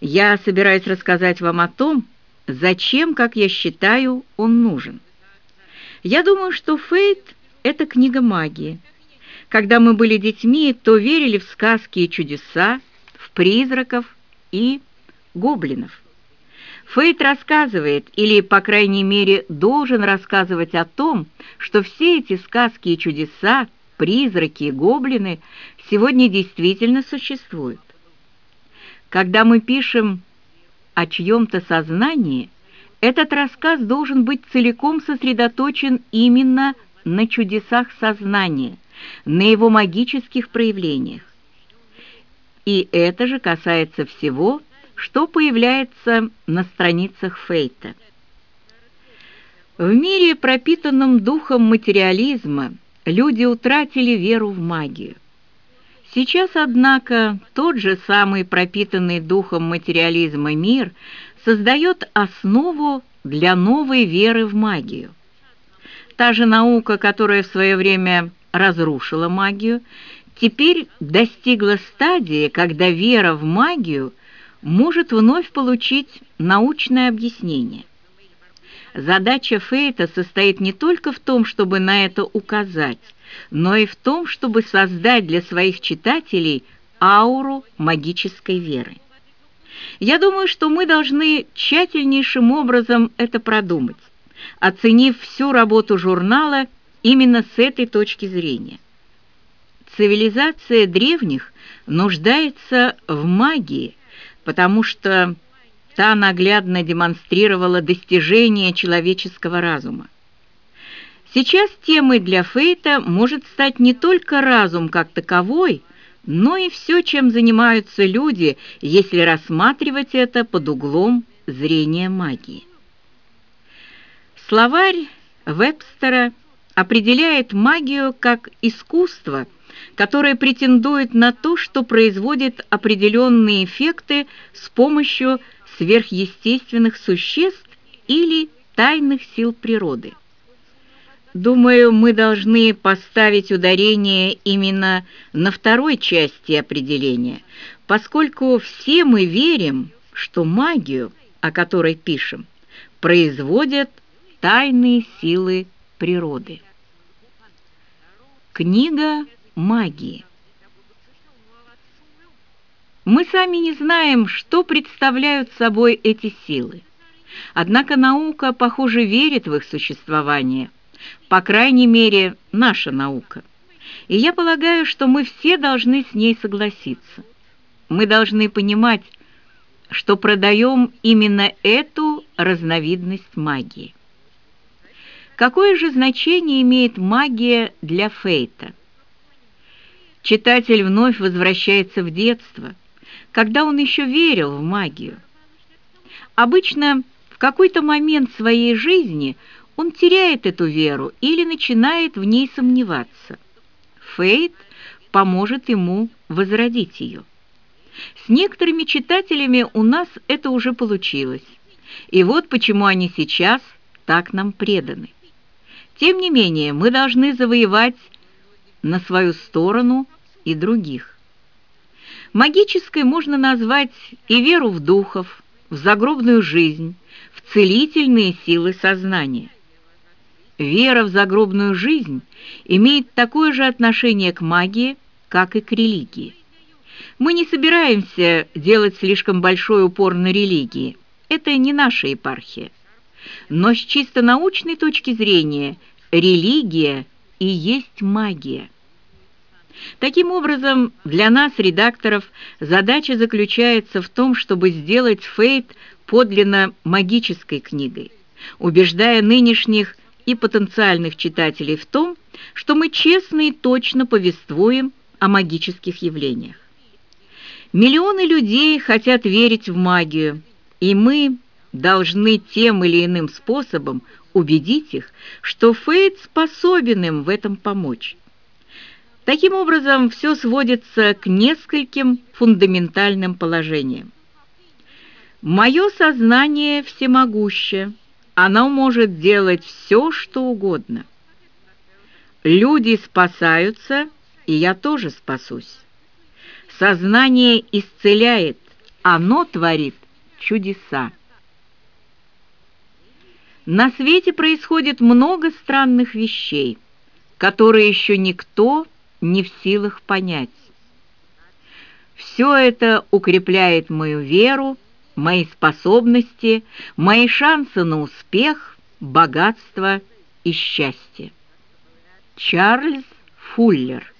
я собираюсь рассказать вам о том, зачем, как я считаю, он нужен. Я думаю, что Фейт — это книга магии. Когда мы были детьми, то верили в сказки и чудеса, в призраков и гоблинов. Фейт рассказывает, или, по крайней мере, должен рассказывать о том, что все эти сказки и чудеса, призраки и гоблины сегодня действительно существуют. Когда мы пишем о чьем-то сознании, этот рассказ должен быть целиком сосредоточен именно на чудесах сознания, на его магических проявлениях. И это же касается всего, что появляется на страницах Фейта. В мире, пропитанном духом материализма, люди утратили веру в магию. Сейчас, однако, тот же самый пропитанный духом материализма мир создает основу для новой веры в магию. Та же наука, которая в свое время разрушила магию, теперь достигла стадии, когда вера в магию может вновь получить научное объяснение. Задача Фейта состоит не только в том, чтобы на это указать, но и в том, чтобы создать для своих читателей ауру магической веры. Я думаю, что мы должны тщательнейшим образом это продумать, оценив всю работу журнала именно с этой точки зрения. Цивилизация древних нуждается в магии, потому что та наглядно демонстрировала достижения человеческого разума. Сейчас темой для Фейта может стать не только разум как таковой, но и все, чем занимаются люди, если рассматривать это под углом зрения магии. Словарь Вебстера определяет магию как искусство, которое претендует на то, что производит определенные эффекты с помощью сверхъестественных существ или тайных сил природы. Думаю, мы должны поставить ударение именно на второй части определения, поскольку все мы верим, что магию, о которой пишем, производят тайные силы природы. Книга магии. Мы сами не знаем, что представляют собой эти силы. Однако наука, похоже, верит в их существование – по крайней мере, наша наука. И я полагаю, что мы все должны с ней согласиться. Мы должны понимать, что продаем именно эту разновидность магии. Какое же значение имеет магия для Фейта? Читатель вновь возвращается в детство, когда он еще верил в магию. Обычно в какой-то момент своей жизни – он теряет эту веру или начинает в ней сомневаться. Фейт поможет ему возродить ее. С некоторыми читателями у нас это уже получилось. И вот почему они сейчас так нам преданы. Тем не менее, мы должны завоевать на свою сторону и других. Магической можно назвать и веру в духов, в загробную жизнь, в целительные силы сознания. Вера в загробную жизнь имеет такое же отношение к магии, как и к религии. Мы не собираемся делать слишком большой упор на религии. Это не наша епархия. Но с чисто научной точки зрения религия и есть магия. Таким образом, для нас, редакторов, задача заключается в том, чтобы сделать Фейт подлинно магической книгой, убеждая нынешних и потенциальных читателей в том, что мы честно и точно повествуем о магических явлениях. Миллионы людей хотят верить в магию, и мы должны тем или иным способом убедить их, что Фейт способен им в этом помочь. Таким образом, все сводится к нескольким фундаментальным положениям. Мое сознание всемогуще – оно может делать все, что угодно. Люди спасаются, и я тоже спасусь. Сознание исцеляет, оно творит чудеса. На свете происходит много странных вещей, которые еще никто не в силах понять. Все это укрепляет мою веру, мои способности, мои шансы на успех, богатство и счастье. Чарльз Фуллер